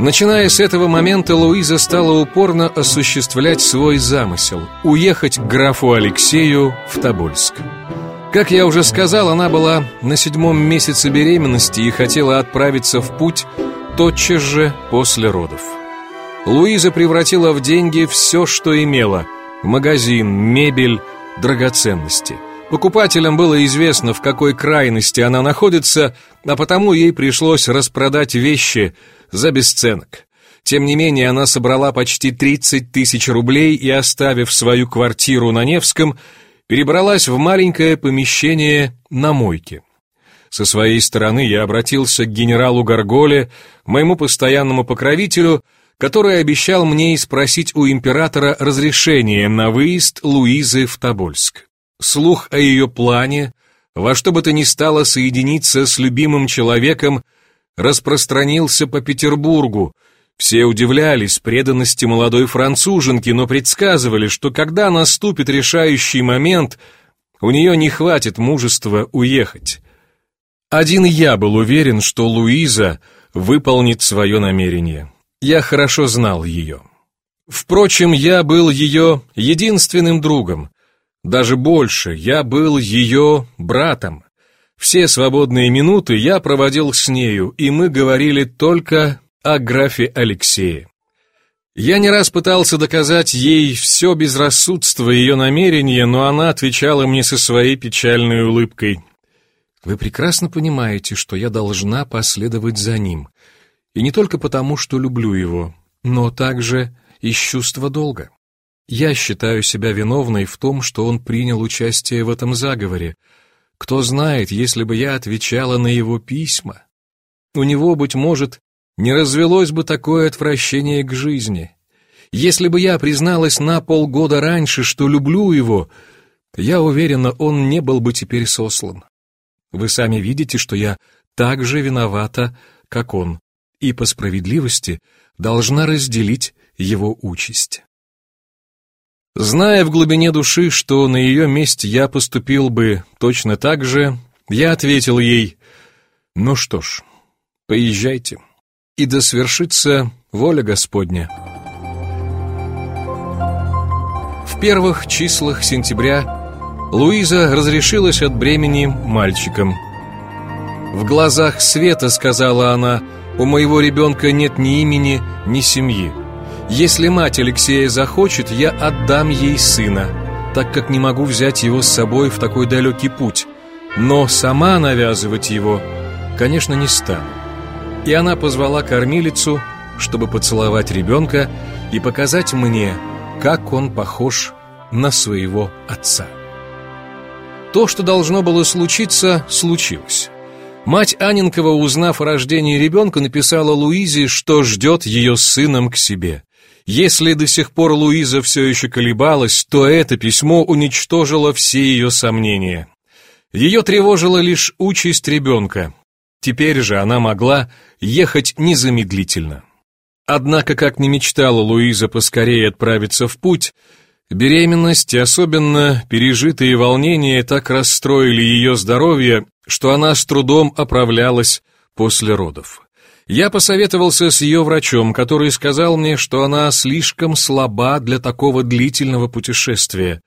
Начиная с этого момента, Луиза стала упорно осуществлять свой замысел – уехать к графу Алексею в Тобольск. Как я уже сказал, она была на седьмом месяце беременности и хотела отправиться в путь тотчас же после родов. Луиза превратила в деньги все, что имела – магазин, мебель, драгоценности. Покупателям было известно, в какой крайности она находится, а потому ей пришлось распродать вещи – за бесценок. Тем не менее, она собрала почти 30 тысяч рублей и, оставив свою квартиру на Невском, перебралась в маленькое помещение на мойке. Со своей стороны я обратился к генералу Гарголе, моему постоянному покровителю, который обещал мне спросить у императора разрешение на выезд Луизы в Тобольск. Слух о ее плане, во что бы то ни стало соединиться с любимым человеком, распространился по Петербургу. Все удивлялись преданности молодой француженки, но предсказывали, что когда наступит решающий момент, у нее не хватит мужества уехать. Один я был уверен, что Луиза выполнит свое намерение. Я хорошо знал ее. Впрочем, я был ее единственным другом. Даже больше, я был ее братом. Все свободные минуты я проводил с нею, и мы говорили только о графе Алексее. Я не раз пытался доказать ей все безрассудство ее намерения, но она отвечала мне со своей печальной улыбкой. «Вы прекрасно понимаете, что я должна последовать за ним, и не только потому, что люблю его, но также из чувства долга. Я считаю себя виновной в том, что он принял участие в этом заговоре, кто знает, если бы я отвечала на его письма, у него, быть может, не развелось бы такое отвращение к жизни. Если бы я призналась на полгода раньше, что люблю его, я уверена, он не был бы теперь сослан. Вы сами видите, что я так же виновата, как он, и по справедливости должна разделить его участь. Зная в глубине души, что на ее месте я поступил бы точно так же, я ответил ей, «Ну что ж, поезжайте, и да свершится воля Господня». В первых числах сентября Луиза разрешилась от бремени мальчиком. «В глазах света, — сказала она, — у моего ребенка нет ни имени, ни семьи. Если мать Алексея захочет, я отдам ей сына, так как не могу взять его с собой в такой далекий путь. Но сама навязывать его, конечно, не стану. И она позвала кормилицу, чтобы поцеловать ребенка и показать мне, как он похож на своего отца. То, что должно было случиться, случилось. Мать Аненкова, узнав о рождении ребенка, написала Луизе, что ждет ее сыном к себе. Если до сих пор Луиза все еще колебалась, то это письмо уничтожило все ее сомнения. Ее тревожила лишь участь ребенка. Теперь же она могла ехать незамедлительно. Однако, как не мечтала Луиза поскорее отправиться в путь, беременность и особенно пережитые волнения так расстроили ее здоровье, что она с трудом оправлялась после родов. Я посоветовался с ее врачом, который сказал мне, что она слишком слаба для такого длительного путешествия.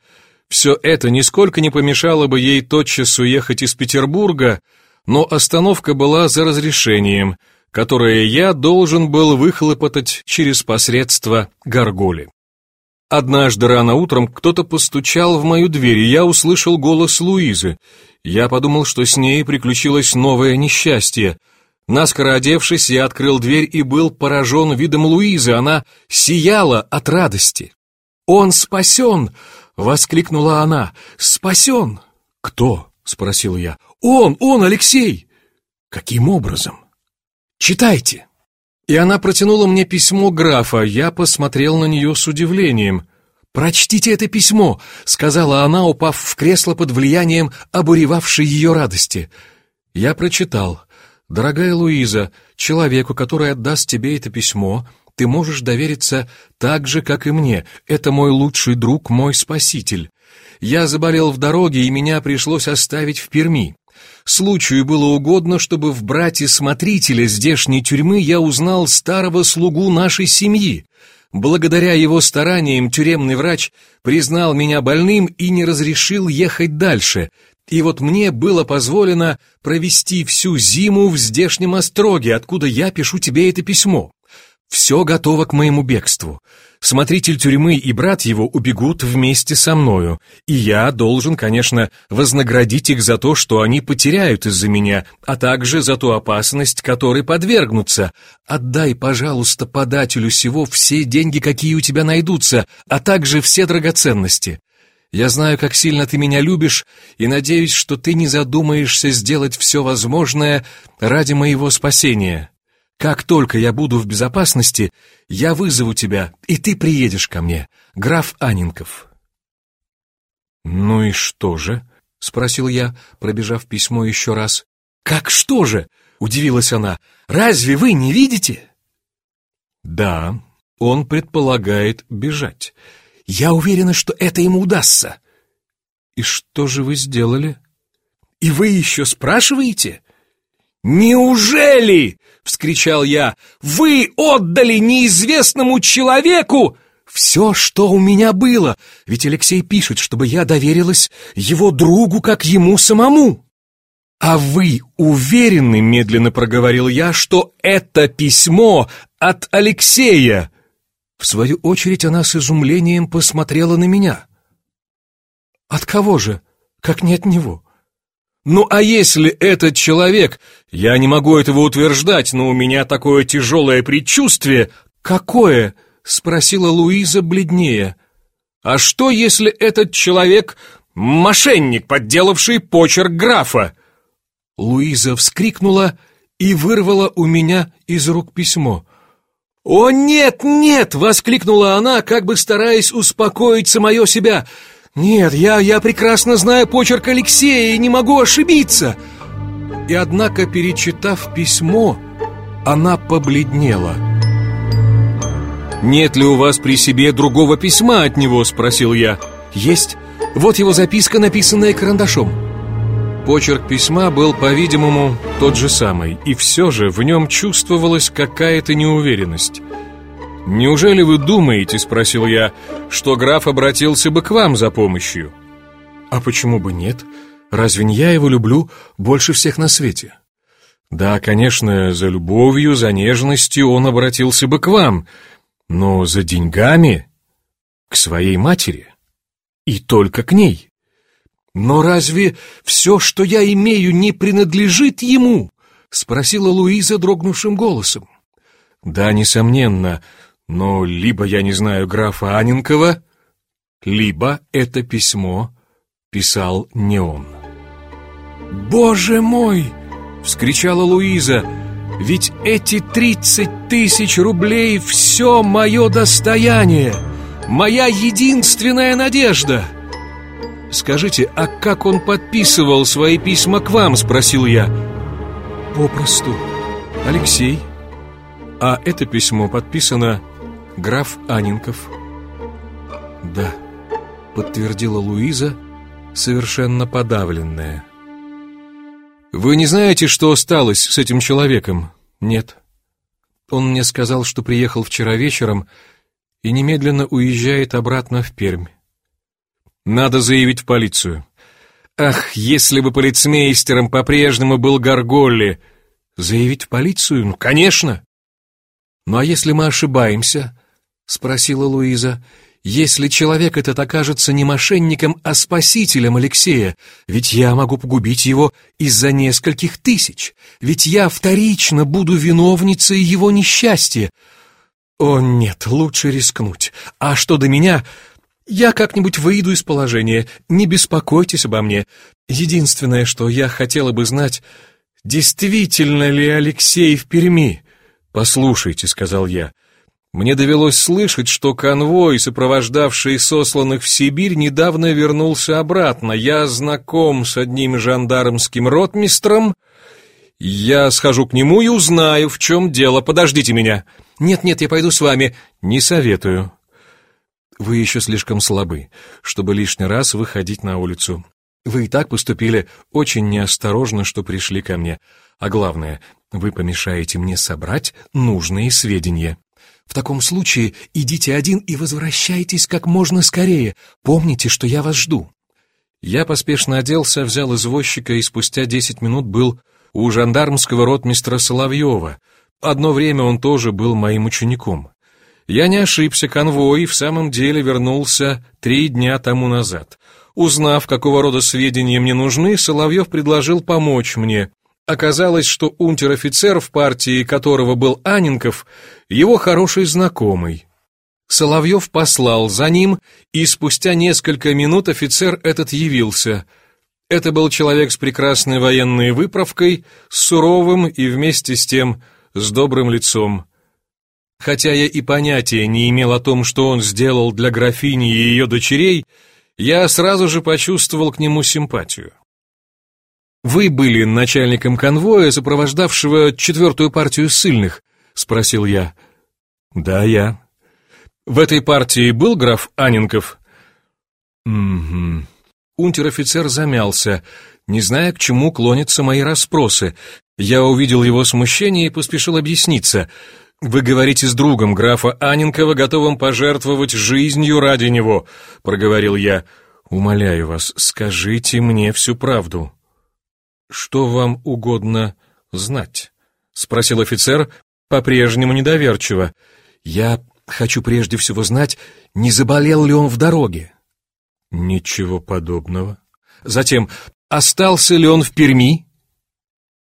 Все это нисколько не помешало бы ей тотчас уехать из Петербурга, но остановка была за разрешением, которое я должен был выхлопотать через посредство Гарголи. Однажды рано утром кто-то постучал в мою дверь, и я услышал голос Луизы. Я подумал, что с ней приключилось новое несчастье — Наскоро одевшись, я открыл дверь и был поражен видом Луизы. Она сияла от радости. «Он спасен!» — воскликнула она. «Спасен!» «Кто?» — спросил я. «Он! Он, Алексей!» «Каким образом?» «Читайте!» И она протянула мне письмо графа. Я посмотрел на нее с удивлением. «Прочтите это письмо!» — сказала она, упав в кресло под влиянием обуревавшей ее радости. Я прочитал — Дорогая Луиза, человеку, который отдаст тебе это письмо, ты можешь довериться так же, как и мне. Это мой лучший друг, мой спаситель. Я заболел в дороге, и меня пришлось оставить в Перми. случаю было угодно, чтобы в брате смотрителя здешней тюрьмы я узнал старого слугу нашей семьи. Благодаря его стараниям тюремный врач признал меня больным и не разрешил ехать дальше. И вот мне было позволено провести всю зиму в здешнем остроге, откуда я пишу тебе это письмо. Все готово к моему бегству. Смотритель тюрьмы и брат его убегут вместе со мною, и я должен, конечно, вознаградить их за то, что они потеряют из-за меня, а также за ту опасность, которой подвергнутся. Отдай, пожалуйста, подателю всего все деньги, какие у тебя найдутся, а также все драгоценности. Я знаю, как сильно ты меня любишь, и надеюсь, что ты не задумаешься сделать все возможное ради моего спасения». Как только я буду в безопасности, я вызову тебя, и ты приедешь ко мне, граф Анинков». «Ну и что же?» — спросил я, пробежав письмо еще раз. «Как что же?» — удивилась она. «Разве вы не видите?» «Да, он предполагает бежать. Я уверена, что это ему удастся». «И что же вы сделали?» «И вы еще спрашиваете?» «Неужели?» — вскричал я. «Вы отдали неизвестному человеку все, что у меня было, ведь Алексей пишет, чтобы я доверилась его другу, как ему самому». «А вы уверены, — медленно проговорил я, — что это письмо от Алексея?» В свою очередь она с изумлением посмотрела на меня. «От кого же, как не от него?» Ну а если этот человек... Я не могу этого утверждать, но у меня такое тяжелое предчувствие. Какое? Спросила Луиза бледнее. А что, если этот человек мошенник, подделавший почерк графа? Луиза вскрикнула и вырвала у меня из рук письмо. «О, нет, нет!» — воскликнула она, как бы стараясь успокоить самое себя. «Нет, я, я прекрасно знаю почерк Алексея и не могу ошибиться!» И однако, перечитав письмо, она побледнела. «Нет ли у вас при себе другого письма от него?» – спросил я. «Есть. Вот его записка, написанная карандашом». Почерк письма был, по-видимому, тот же самый, и все же в нем чувствовалась какая-то неуверенность. «Неужели вы думаете, — спросил я, — что граф обратился бы к вам за помощью?» «А почему бы нет? Разве не я его люблю больше всех на свете?» «Да, конечно, за любовью, за нежностью он обратился бы к вам, но за деньгами — к своей матери. И только к ней. Но разве все, что я имею, не принадлежит ему?» — спросила Луиза дрогнувшим голосом. «Да, несомненно, но либо я не знаю графа Аненкова, либо это письмо писал не он. «Боже мой!» — вскричала Луиза. «Ведь эти тридцать тысяч рублей — все мое достояние, моя единственная надежда!» «Скажите, а как он подписывал свои письма к вам?» — спросил я. «Попросту. Алексей. А это письмо подписано Граф Анинков. Да, подтвердила Луиза, совершенно подавленная. Вы не знаете, что осталось с этим человеком? Нет. Он мне сказал, что приехал вчера вечером и немедленно уезжает обратно в Пермь. Надо заявить в полицию. Ах, если бы полицмейстером по-прежнему был Гарголли! Заявить в полицию? Ну, конечно! Ну а если мы ошибаемся? — спросила Луиза. «Если человек этот окажется не мошенником, а спасителем Алексея, ведь я могу погубить его из-за нескольких тысяч, ведь я вторично буду виновницей его несчастья. О нет, лучше рискнуть. А что до меня, я как-нибудь выйду из положения, не беспокойтесь обо мне. Единственное, что я хотела бы знать, действительно ли Алексей в Перми?» «Послушайте», — сказал я, — мне довелось слышать, что конвой, сопровождавший сосланных в Сибирь, недавно вернулся обратно. Я знаком с одним жандармским ротмистром. Я схожу к нему и узнаю, в чем дело. Подождите меня. Нет-нет, я пойду с вами. Не советую. Вы еще слишком слабы, чтобы лишний раз выходить на улицу. Вы и так поступили очень неосторожно, что пришли ко мне. А главное, вы помешаете мне собрать нужные сведения. В таком случае идите один и возвращайтесь как можно скорее. Помните, что я вас жду». Я поспешно оделся, взял извозчика и спустя десять минут был у жандармского ротмистра Соловьева. Одно время он тоже был моим учеником. Я не ошибся, конвой в самом деле вернулся три дня тому назад. Узнав, какого рода сведения мне нужны, Соловьев предложил помочь мне. Оказалось, что унтер-офицер, в партии которого был Анинков, его хороший знакомый. Соловьев послал за ним, и спустя несколько минут офицер этот явился. Это был человек с прекрасной военной выправкой, с суровым и вместе с тем с добрым лицом. Хотя я и понятия не имел о том, что он сделал для графини и ее дочерей, я сразу же почувствовал к нему симпатию. «Вы были начальником конвоя, сопровождавшего четвертую партию ссыльных?» — спросил я. «Да, я». «В этой партии был граф Анинков?» «Угу». Унтер-офицер замялся, не зная, к чему клонятся мои расспросы. Я увидел его смущение и поспешил объясниться. «Вы говорите с другом графа Анинкова, готовым пожертвовать жизнью ради него», — проговорил я. «Умоляю вас, скажите мне всю правду». «Что вам угодно знать?» — спросил офицер, по-прежнему недоверчиво. «Я хочу прежде всего знать, не заболел ли он в дороге». «Ничего подобного». «Затем, остался ли он в Перми?»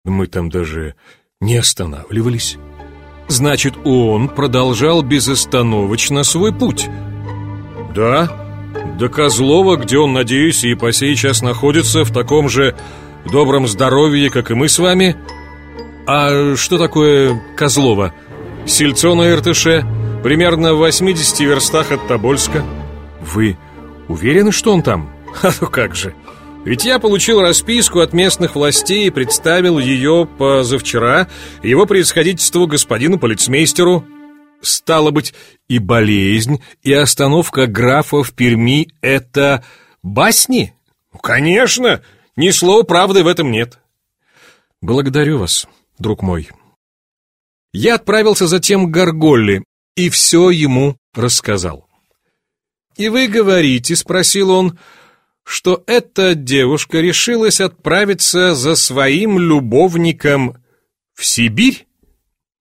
«Мы там даже не останавливались». «Значит, он продолжал безостановочно свой путь?» «Да, до Козлова, где он, надеюсь, и по сей час находится в таком же добром здоровье, как и мы с вами. А что такое Козлова? Сельцо на Иртыше, примерно в 80 верстах от Тобольска. Вы уверены, что он там? А то как же. Ведь я получил расписку от местных властей и представил ее позавчера его происходительству господину полицмейстеру. Стало быть, и болезнь, и остановка графа в Перми — это басни? Ну, конечно! Ни слова правды в этом нет. Благодарю вас, друг мой. Я отправился затем к Гарголли и все ему рассказал. «И вы говорите, — спросил он, — что эта девушка решилась отправиться за своим любовником в Сибирь?»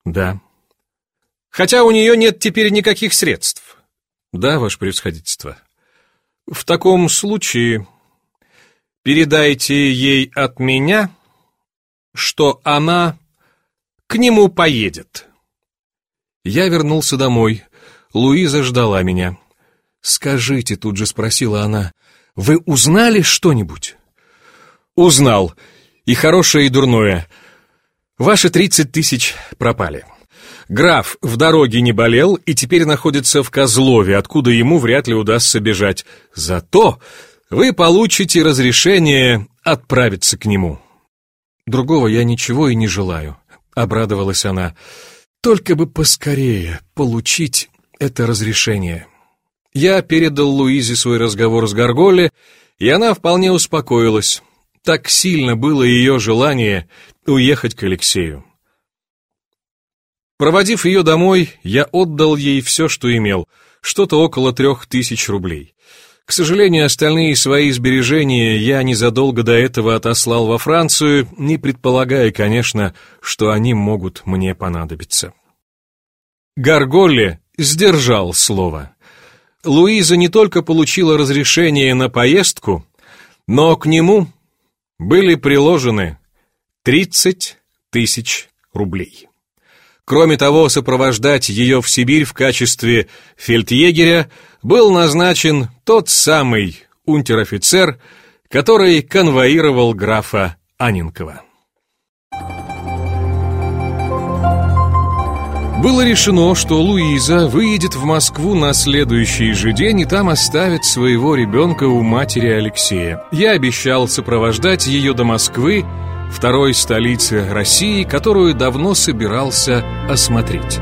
«Да». «Хотя у нее нет теперь никаких средств?» «Да, ваше превосходительство». «В таком случае Передайте ей от меня, что она к нему поедет. Я вернулся домой. Луиза ждала меня. «Скажите», — тут же спросила она, — «вы узнали что-нибудь?» «Узнал. И хорошее, и дурное. Ваши тридцать тысяч пропали». Граф в дороге не болел и теперь находится в Козлове, откуда ему вряд ли удастся бежать. Зато вы получите разрешение отправиться к нему. Другого я ничего и не желаю, обрадовалась она. Только бы поскорее получить это разрешение. Я передал Луизе свой разговор с Гарголи, и она вполне успокоилась. Так сильно было ее желание уехать к Алексею. Проводив ее домой, я отдал ей все, что имел, что-то около трех тысяч рублей. К сожалению, остальные свои сбережения я незадолго до этого отослал во Францию, не предполагая, конечно, что они могут мне понадобиться. Гарголе сдержал слово. Луиза не только получила разрешение на поездку, но к нему были приложены 30 тысяч рублей. Кроме того, сопровождать ее в Сибирь в качестве фельдъегеря был назначен тот самый унтер-офицер, который конвоировал графа Анинкова. Было решено, что Луиза выедет в Москву на следующий же день и там оставит своего ребенка у матери Алексея. Я обещал сопровождать ее до Москвы второй столицы России, которую давно собирался осмотреть.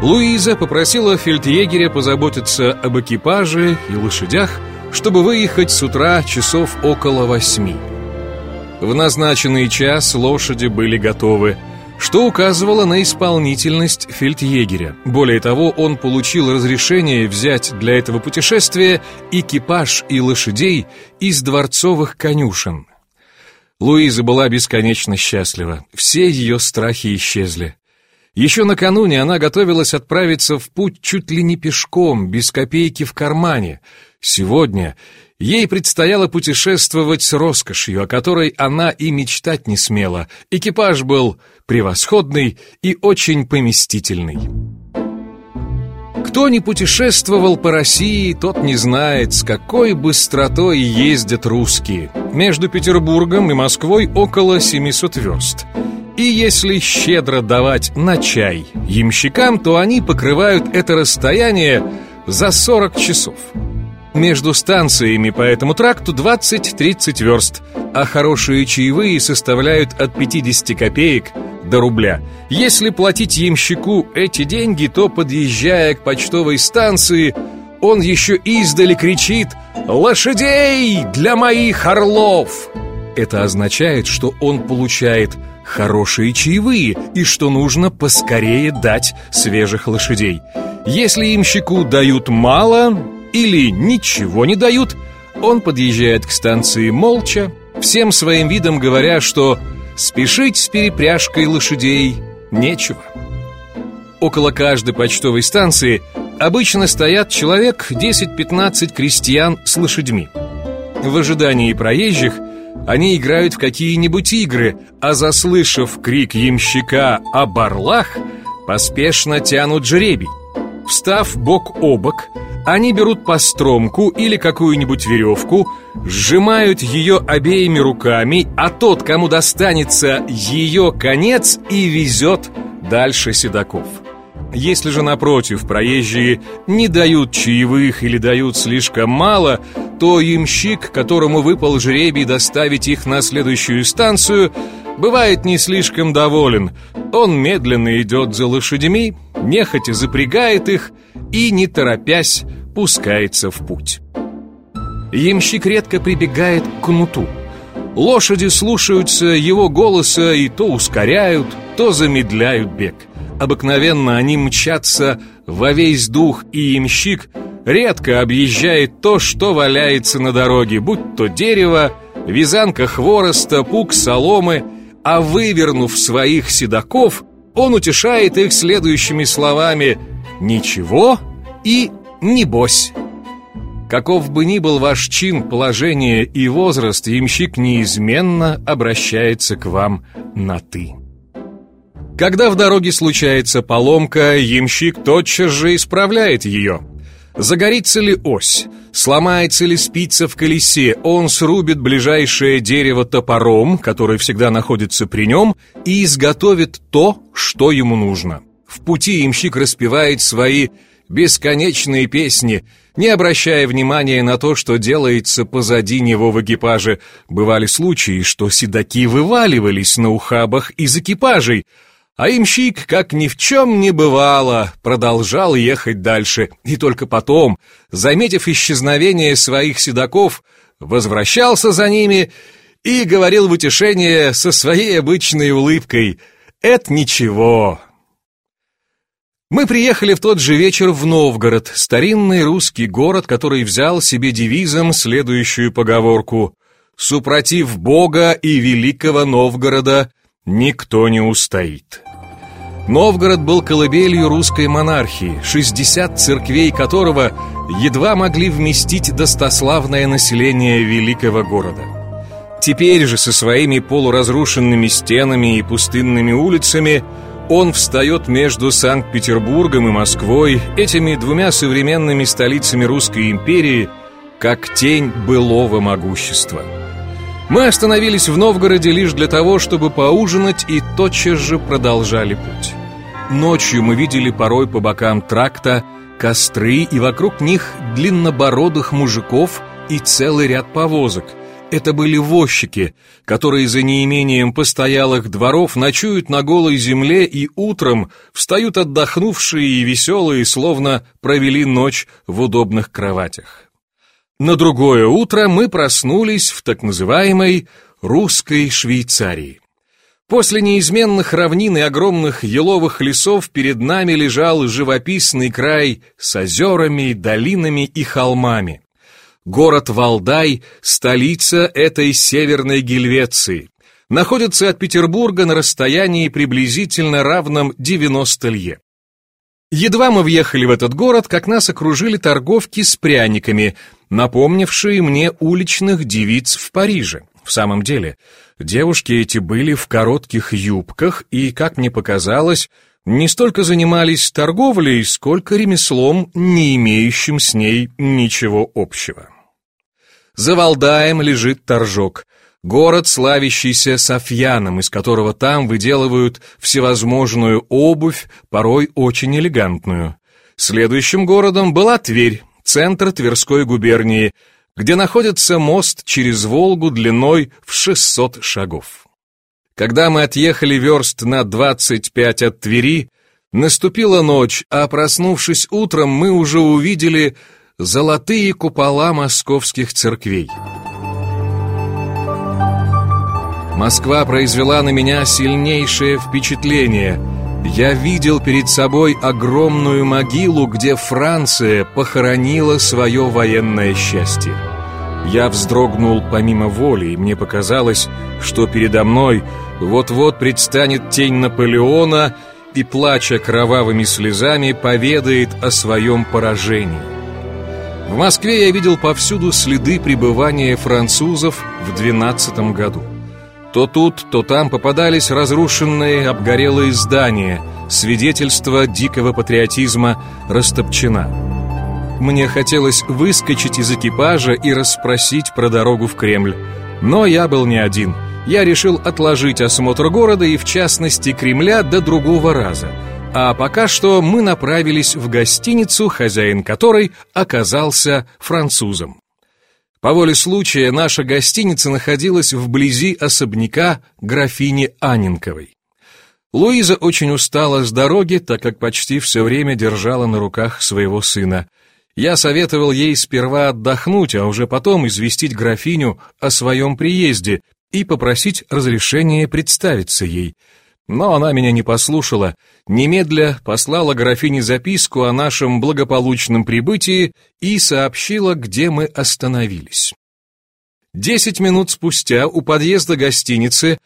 Луиза попросила фельдъегеря позаботиться об экипаже и лошадях, чтобы выехать с утра часов около восьми. В назначенный час лошади были готовы, что указывало на исполнительность фельдъегеря. Более того, он получил разрешение взять для этого путешествия экипаж и лошадей из дворцовых конюшен. Луиза была бесконечно счастлива. Все ее страхи исчезли. Еще накануне она готовилась отправиться в путь чуть ли не пешком, без копейки в кармане. Сегодня ей предстояло путешествовать с роскошью, о которой она и мечтать не смела. Экипаж был превосходный и очень поместительный. Кто не путешествовал по России, тот не знает, с какой быстротой ездят русские. Между Петербургом и Москвой около 700 верст. И если щедро давать на чай ямщикам, то они покрывают это расстояние за 40 часов. Между станциями по этому тракту 20-30 верст, а хорошие чаевые составляют от 50 копеек до рубля. Если платить ямщику эти деньги, то, подъезжая к почтовой станции, он еще издали кричит «Лошадей для моих орлов!» Это означает, что он получает хорошие чаевые и что нужно поскорее дать свежих лошадей. Если имщику дают мало или ничего не дают, он подъезжает к станции молча, всем своим видом говоря, что спешить с перепряжкой лошадей нечего. Около каждой почтовой станции обычно стоят человек 10-15 крестьян с лошадьми. В ожидании проезжих – они играют в какие-нибудь игры, а заслышав крик ямщика о барлах, поспешно тянут жребий. Встав бок о бок, они берут постромку или какую-нибудь веревку, сжимают ее обеими руками, а тот, кому достанется ее конец, и везет дальше седаков. Если же, напротив, проезжие не дают чаевых или дают слишком мало, то ямщик, которому выпал жребий доставить их на следующую станцию, бывает не слишком доволен. Он медленно идет за лошадьми, нехотя запрягает их и, не торопясь, пускается в путь. Ямщик редко прибегает к кнуту. Лошади слушаются его голоса и то ускоряют, то замедляют бег. Обыкновенно они мчатся во весь дух, и имщик редко объезжает то, что валяется на дороге, будь то дерево, вязанка хвороста, пук соломы, а вывернув своих седаков, он утешает их следующими словами «Ничего» и «Небось». Каков бы ни был ваш чин, положение и возраст, ямщик неизменно обращается к вам на «ты». Когда в дороге случается поломка, ямщик тотчас же исправляет ее. Загорится ли ось, сломается ли спица в колесе, он срубит ближайшее дерево топором, который всегда находится при нем, и изготовит то, что ему нужно. В пути ямщик распевает свои бесконечные песни, не обращая внимания на то, что делается позади него в экипаже. Бывали случаи, что седаки вываливались на ухабах из экипажей, а имщик, как ни в чем не бывало, продолжал ехать дальше, и только потом, заметив исчезновение своих седаков, возвращался за ними и говорил в утешение со своей обычной улыбкой «Это ничего». Мы приехали в тот же вечер в Новгород, старинный русский город, который взял себе девизом следующую поговорку «Супротив Бога и великого Новгорода никто не устоит». Новгород был колыбелью русской монархии, 60 церквей которого едва могли вместить достославное население великого города. Теперь же со своими полуразрушенными стенами и пустынными улицами он встает между Санкт-Петербургом и Москвой, этими двумя современными столицами Русской империи, как тень былого могущества. Мы остановились в Новгороде лишь для того, чтобы поужинать и тотчас же продолжали путь. Ночью мы видели порой по бокам тракта костры и вокруг них длиннобородых мужиков и целый ряд повозок. Это были возчики, которые за неимением постоялых дворов ночуют на голой земле и утром встают отдохнувшие и веселые, словно провели ночь в удобных кроватях. На другое утро мы проснулись в так называемой «русской Швейцарии». После неизменных равнин и огромных еловых лесов перед нами лежал живописный край с озерами, долинами и холмами. Город Валдай – столица этой северной Гельвеции. Находится от Петербурга на расстоянии приблизительно равном 90 лье. Едва мы въехали в этот город, как нас окружили торговки с пряниками, напомнившие мне уличных девиц в Париже. В самом деле, девушки эти были в коротких юбках и, как мне показалось, не столько занимались торговлей, сколько ремеслом, не имеющим с ней ничего общего. За Валдаем лежит Торжок, город, славящийся Софьяном, из которого там выделывают всевозможную обувь, порой очень элегантную. Следующим городом была Тверь, центр Тверской губернии, где находится мост через Волгу длиной в 600 шагов. Когда мы отъехали верст на 25 от Твери, наступила ночь, а проснувшись утром, мы уже увидели золотые купола московских церквей. Москва произвела на меня сильнейшее впечатление. Я видел перед собой огромную могилу, где Франция похоронила свое военное счастье. Я вздрогнул помимо воли, и мне показалось, что передо мной вот-вот предстанет тень Наполеона и, плача кровавыми слезами, поведает о своем поражении. В Москве я видел повсюду следы пребывания французов в 12 году. То тут, то там попадались разрушенные, обгорелые здания, свидетельство дикого патриотизма растопчена. Мне хотелось выскочить из экипажа и расспросить про дорогу в Кремль. Но я был не один. Я решил отложить осмотр города и, в частности, Кремля до другого раза. А пока что мы направились в гостиницу, хозяин которой оказался французом. По воле случая наша гостиница находилась вблизи особняка графини Анинковой. Луиза очень устала с дороги, так как почти все время держала на руках своего сына. Я советовал ей сперва отдохнуть, а уже потом известить графиню о своем приезде и попросить разрешения представиться ей – но она меня не послушала, немедля послала графине записку о нашем благополучном прибытии и сообщила, где мы остановились. Десять минут спустя у подъезда гостиницы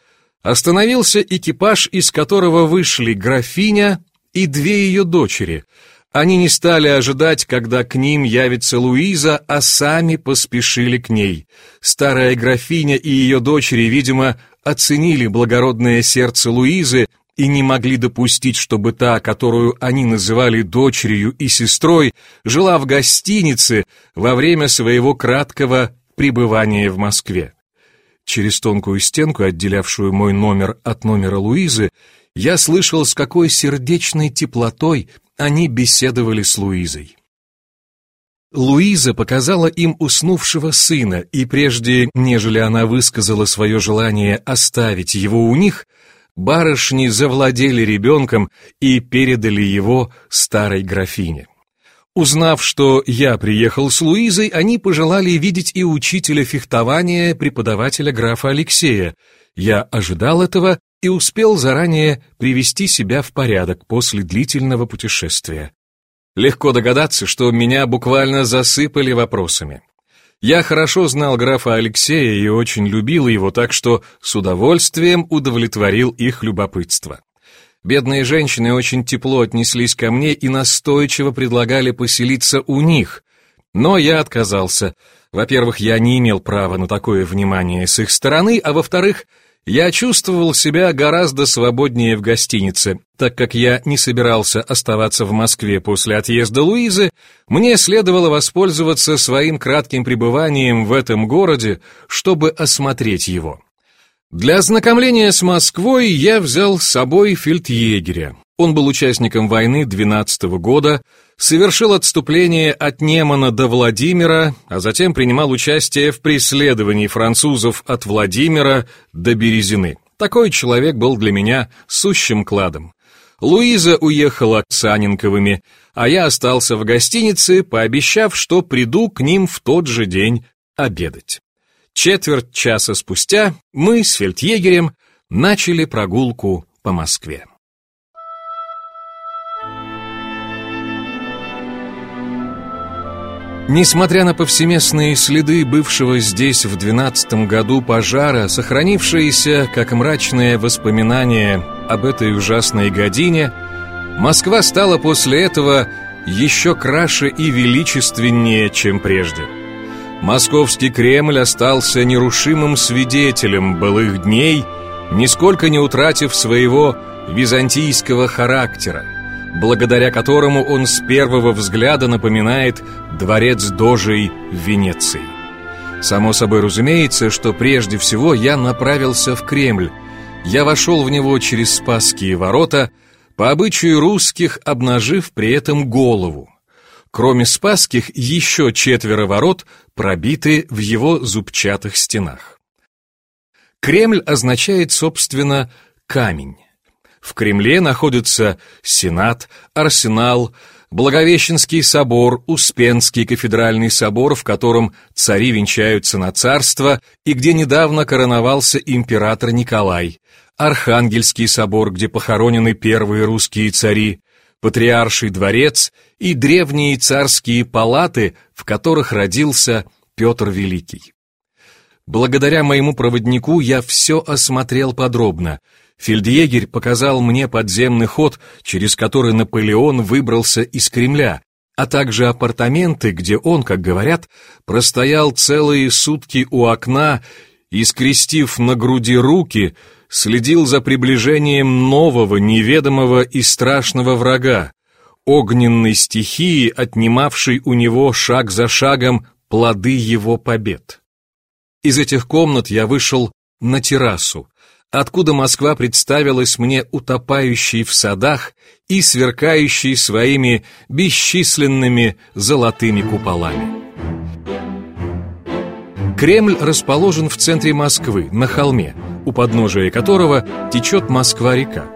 остановился экипаж, из которого вышли графиня и две ее дочери. Они не стали ожидать, когда к ним явится Луиза, а сами поспешили к ней. Старая графиня и ее дочери, видимо, оценили благородное сердце Луизы и не могли допустить, чтобы та, которую они называли дочерью и сестрой, жила в гостинице во время своего краткого пребывания в Москве. Через тонкую стенку, отделявшую мой номер от номера Луизы, я слышал, с какой сердечной теплотой они беседовали с Луизой. Луиза показала им уснувшего сына, и прежде, нежели она высказала свое желание оставить его у них, барышни завладели ребенком и передали его старой графине. Узнав, что я приехал с Луизой, они пожелали видеть и учителя фехтования, преподавателя графа Алексея. Я ожидал этого и успел заранее привести себя в порядок после длительного путешествия. Легко догадаться, что меня буквально засыпали вопросами. Я хорошо знал графа Алексея и очень любил его, так что с удовольствием удовлетворил их любопытство. Бедные женщины очень тепло отнеслись ко мне и настойчиво предлагали поселиться у них, но я отказался. Во-первых, я не имел права на такое внимание с их стороны, а во-вторых, я чувствовал себя гораздо свободнее в гостинице, так как я не собирался оставаться в Москве после отъезда Луизы, мне следовало воспользоваться своим кратким пребыванием в этом городе, чтобы осмотреть его. Для ознакомления с Москвой я взял с собой фельдъегеря. Он был участником войны 12 -го года, совершил отступление от Немана до Владимира, а затем принимал участие в преследовании французов от Владимира до Березины. Такой человек был для меня сущим кладом. Луиза уехала с Анинковыми, а я остался в гостинице, пообещав, что приду к ним в тот же день обедать. Четверть часа спустя мы с фельдъегерем начали прогулку по Москве. Несмотря на повсеместные следы бывшего здесь в двенадцатом году пожара, сохранившиеся как мрачные воспоминания об этой ужасной године, Москва стала после этого еще краше и величественнее, чем прежде. Московский Кремль остался нерушимым свидетелем былых дней, нисколько не утратив своего византийского характера благодаря которому он с первого взгляда напоминает дворец Дожей в Венеции. Само собой разумеется, что прежде всего я направился в Кремль. Я вошел в него через Спасские ворота, по обычаю русских обнажив при этом голову. Кроме Спасских, еще четверо ворот пробиты в его зубчатых стенах. Кремль означает, собственно, камень. В Кремле находятся Сенат, Арсенал, Благовещенский собор, Успенский кафедральный собор, в котором цари венчаются на царство и где недавно короновался император Николай, Архангельский собор, где похоронены первые русские цари, Патриарший дворец и древние царские палаты, в которых родился Петр Великий. Благодаря моему проводнику я все осмотрел подробно – Фельдъегерь показал мне подземный ход, через который Наполеон выбрался из Кремля, а также апартаменты, где он, как говорят, простоял целые сутки у окна и, скрестив на груди руки, следил за приближением нового, неведомого и страшного врага, огненной стихии, отнимавшей у него шаг за шагом плоды его побед. Из этих комнат я вышел на террасу, откуда Москва представилась мне утопающей в садах и сверкающей своими бесчисленными золотыми куполами. Кремль расположен в центре Москвы, на холме, у подножия которого течет Москва-река.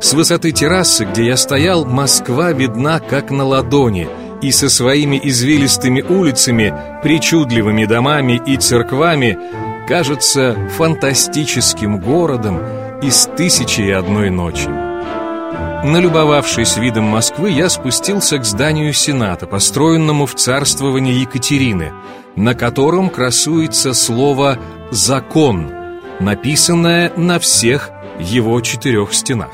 С высоты террасы, где я стоял, Москва видна как на ладони, и со своими извилистыми улицами, причудливыми домами и церквами кажется фантастическим городом из «Тысячи и одной ночи». Налюбовавшись видом Москвы, я спустился к зданию Сената, построенному в царствовании Екатерины, на котором красуется слово «закон», написанное на всех его четырех стенах.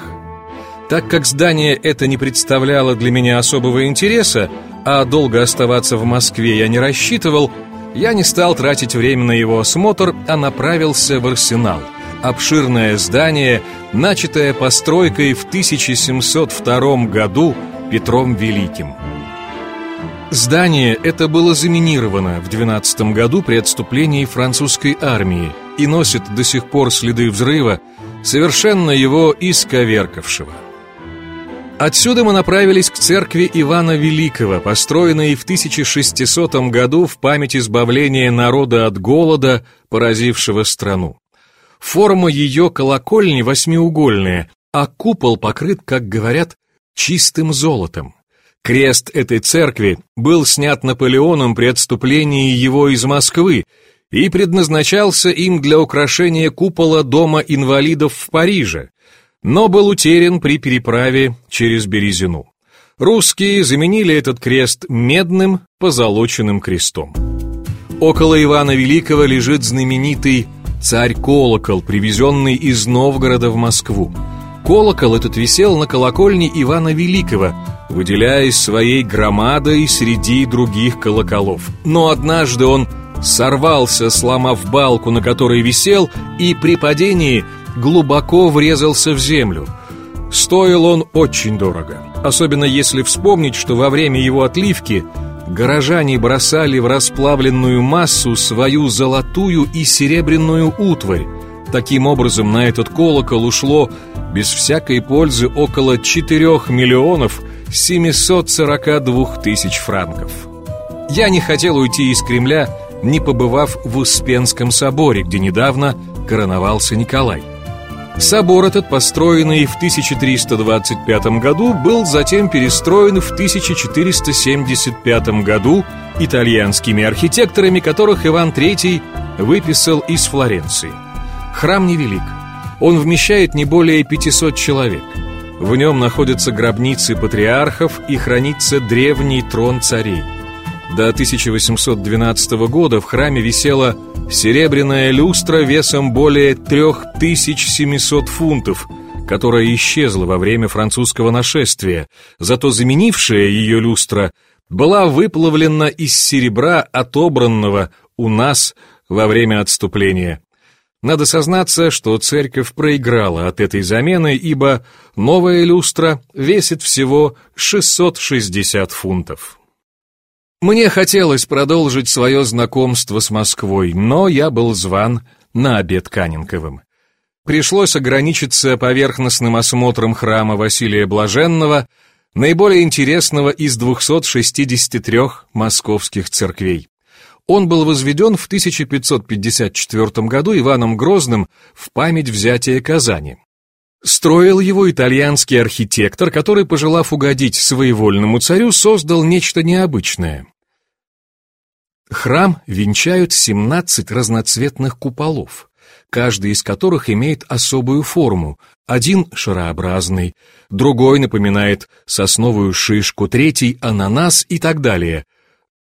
Так как здание это не представляло для меня особого интереса, а долго оставаться в Москве я не рассчитывал, я не стал тратить время на его осмотр, а направился в Арсенал. Обширное здание, начатое постройкой в 1702 году Петром Великим. Здание это было заминировано в 12 году при отступлении французской армии и носит до сих пор следы взрыва, совершенно его исковеркавшего. Отсюда мы направились к церкви Ивана Великого, построенной в 1600 году в память избавления народа от голода, поразившего страну. Форма ее колокольни восьмиугольная, а купол покрыт, как говорят, чистым золотом. Крест этой церкви был снят Наполеоном при отступлении его из Москвы и предназначался им для украшения купола Дома инвалидов в Париже, но был утерян при переправе через Березину. Русские заменили этот крест медным позолоченным крестом. Около Ивана Великого лежит знаменитый царь-колокол, привезенный из Новгорода в Москву. Колокол этот висел на колокольне Ивана Великого, выделяясь своей громадой среди других колоколов. Но однажды он сорвался, сломав балку, на которой висел, и при падении глубоко врезался в землю. Стоил он очень дорого, особенно если вспомнить, что во время его отливки горожане бросали в расплавленную массу свою золотую и серебряную утварь. Таким образом, на этот колокол ушло без всякой пользы около 4 миллионов 742 тысяч франков. Я не хотел уйти из Кремля, не побывав в Успенском соборе, где недавно короновался Николай. Собор этот, построенный в 1325 году, был затем перестроен в 1475 году итальянскими архитекторами, которых Иван III выписал из Флоренции. Храм невелик. Он вмещает не более 500 человек. В нем находятся гробницы патриархов и хранится древний трон царей. До 1812 года в храме висела серебряная люстра весом более 3700 фунтов, которая исчезла во время французского нашествия, зато заменившая ее люстра была выплавлена из серебра, отобранного у нас во время отступления. Надо сознаться, что церковь проиграла от этой замены, ибо новая люстра весит всего 660 фунтов. Мне хотелось продолжить свое знакомство с Москвой, но я был зван на обед Каненковым. Пришлось ограничиться поверхностным осмотром храма Василия Блаженного, наиболее интересного из 263 московских церквей. Он был возведен в 1554 году Иваном Грозным в память взятия Казани. Строил его итальянский архитектор, который, пожелав угодить своевольному царю, создал нечто необычное. Храм венчают 17 разноцветных куполов, каждый из которых имеет особую форму. Один шарообразный, другой напоминает сосновую шишку, третий — ананас и так далее.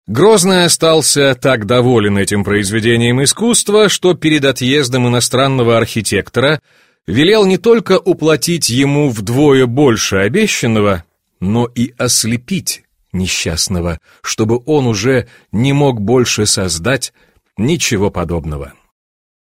Грозный остался так доволен этим произведением искусства, что перед отъездом иностранного архитектора велел не только уплатить ему вдвое больше обещанного, но и ослепить несчастного, чтобы он уже не мог больше создать ничего подобного.